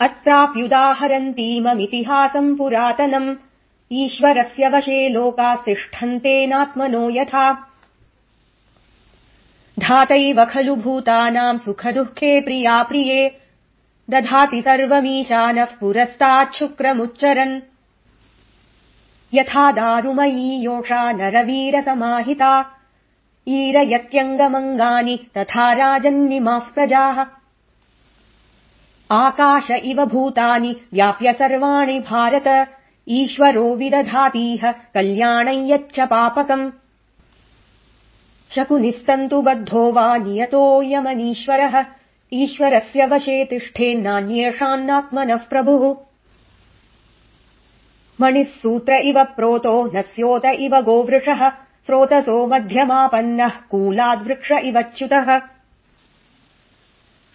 अत्राप्युदाहरन्तीममितिहासम् पुरातनम् ईश्वरस्य वशे लोकास्तिष्ठन्तेनात्मनो यथा। धातैव खलु भूतानाम् सुखदुःखे प्रिया प्रिये। दधाति सर्वमीशानः पुरस्ताच्छुक्रमुच्चरन् यथा दारुमयी योषा नरवीरसमाहिता। ईरयत्यङ्गमङ्गानि तथा राजन्निमाः प्रजाः आकाश इव भूतानि व्याप्य सर्वाणि भारत। ईश्वरो विदधातीह कल्याणम् यच्च पापकम्। शकुनिस्तन्तु बद्धो वा नियतोऽयमनीश्वरः ईश्वरस्य वशे तिष्ठेन्नान्येषान्नात्मनः प्रभुः। मणिः सूत्र इव प्रोतो न स्योत इव गोवृषः। स्रोतसो मध्यमापन्नः कूलाद्वृक्ष इवच्युतः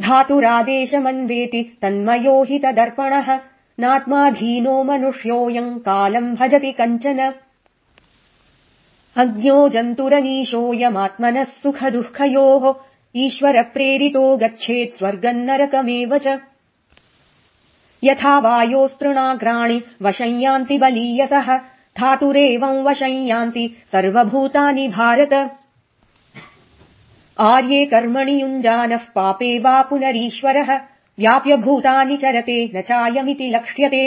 धातुरादेशमन्वेति तन्मयो हि तदर्पणः। नात्माधीनो मनुष्योऽयम् कालम् भजति कञ्चन। अज्ञो जन्तुरनीशोऽयमात्मनः सुखदुःखयोः। ईश्वरप्रेरितो गच्छेत् स्वर्गम् नरकमेव च। यथा वायोस्तृणाग्राणि वशं यान्ति बलीयसः। धातुरेवं वशं यान्ति सर्वभूतानि भारत आर्ये कर्मणि युञ्जानः पापे वा पुनरीश्वरः व्याप्य भूतानि चरते न चायमिति लक्ष्यते